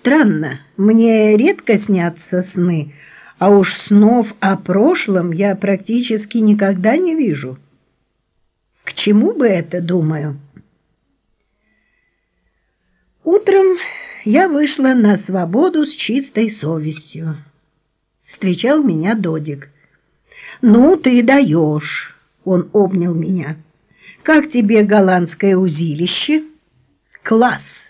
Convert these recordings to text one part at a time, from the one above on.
Странно, мне редко снятся сны, а уж снов о прошлом я практически никогда не вижу. К чему бы это, думаю? Утром я вышла на свободу с чистой совестью. Встречал меня Додик. «Ну, ты даешь!» — он обнял меня. «Как тебе голландское узилище?» «Класс!»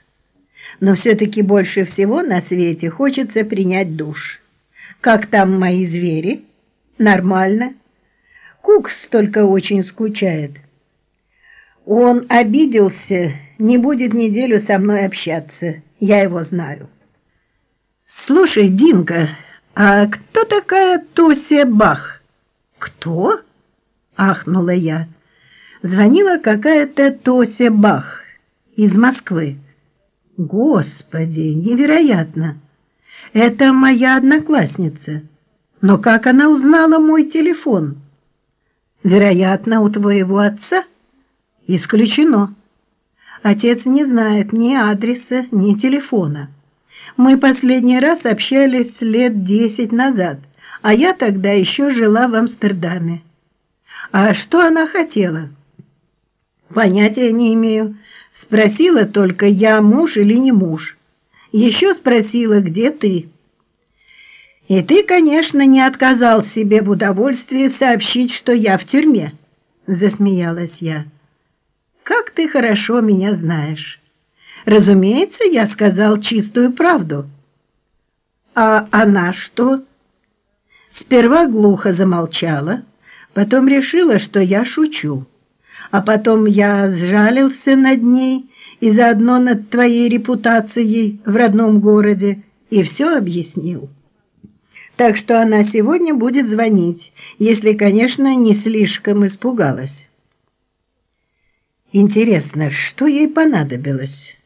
Но все-таки больше всего на свете хочется принять душ. Как там мои звери? Нормально. Кукс только очень скучает. Он обиделся, не будет неделю со мной общаться. Я его знаю. Слушай, Динка, а кто такая Тося Бах? Кто? Ахнула я. Звонила какая-то Тося Бах из Москвы. Господи, невероятно! Это моя одноклассница. Но как она узнала мой телефон? Вероятно, у твоего отца? Исключено. Отец не знает ни адреса, ни телефона. Мы последний раз общались лет десять назад, а я тогда еще жила в Амстердаме. А что она хотела? Понятия не имею. Спросила только, я муж или не муж. Еще спросила, где ты. И ты, конечно, не отказал себе в удовольствии сообщить, что я в тюрьме, засмеялась я. Как ты хорошо меня знаешь. Разумеется, я сказал чистую правду. А она что? Сперва глухо замолчала, потом решила, что я шучу а потом я сжалился над ней и заодно над твоей репутацией в родном городе и все объяснил. Так что она сегодня будет звонить, если, конечно, не слишком испугалась. Интересно, что ей понадобилось?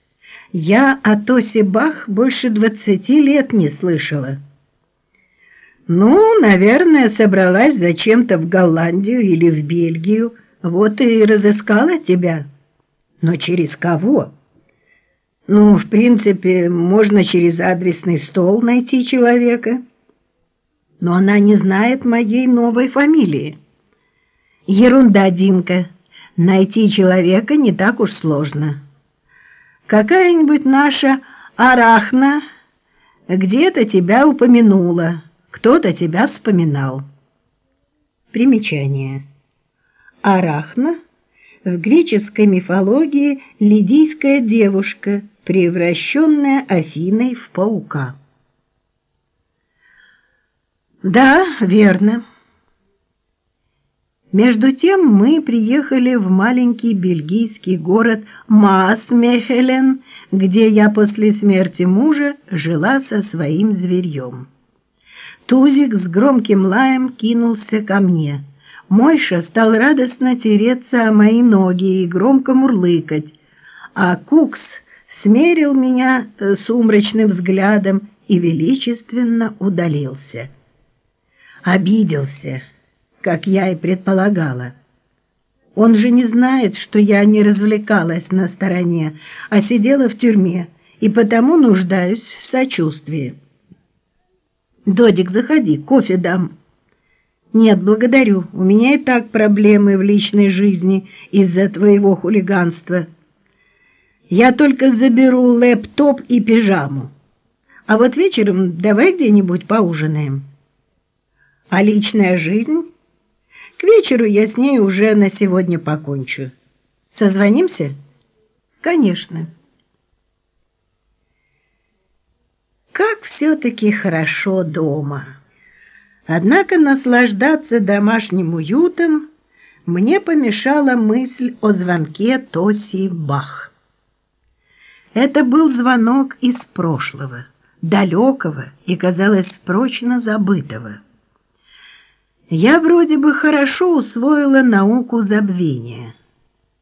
Я о Тосе Бах больше двадцати лет не слышала. Ну, наверное, собралась зачем-то в Голландию или в Бельгию, вот и разыскала тебя. Но через кого? Ну, в принципе, можно через адресный стол найти человека. Но она не знает моей новой фамилии. Ерунда, Динка. Найти человека не так уж сложно. Какая-нибудь наша арахна где-то тебя упомянула, кто-то тебя вспоминал. Примечание. Арахна в греческой мифологии лидийская девушка, превращенная Афиной в паука. Да, верно. Между тем мы приехали в маленький бельгийский город Маасмехелен, где я после смерти мужа жила со своим зверьем. Тузик с громким лаем кинулся ко мне – Мойша стал радостно тереться о мои ноги и громко мурлыкать, а Кукс смерил меня э, сумрачным взглядом и величественно удалился. Обиделся, как я и предполагала. Он же не знает, что я не развлекалась на стороне, а сидела в тюрьме, и потому нуждаюсь в сочувствии. «Додик, заходи, кофе дам». «Нет, благодарю. У меня и так проблемы в личной жизни из-за твоего хулиганства. Я только заберу лэптоп и пижаму. А вот вечером давай где-нибудь поужинаем». «А личная жизнь?» «К вечеру я с ней уже на сегодня покончу. Созвонимся?» «Конечно». Как все-таки хорошо дома. Однако наслаждаться домашним уютом мне помешала мысль о звонке Тоси Бах. Это был звонок из прошлого, далекого и, казалось, прочно забытого. Я вроде бы хорошо усвоила науку забвения.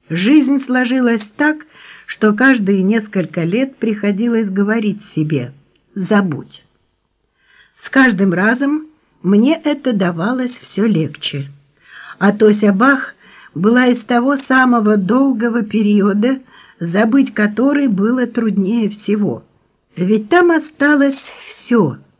Жизнь сложилась так, что каждые несколько лет приходилось говорить себе «забудь». С каждым разом мне это давалось все легче. А Тося Бах была из того самого долгого периода, забыть который было труднее всего. Ведь там осталось все —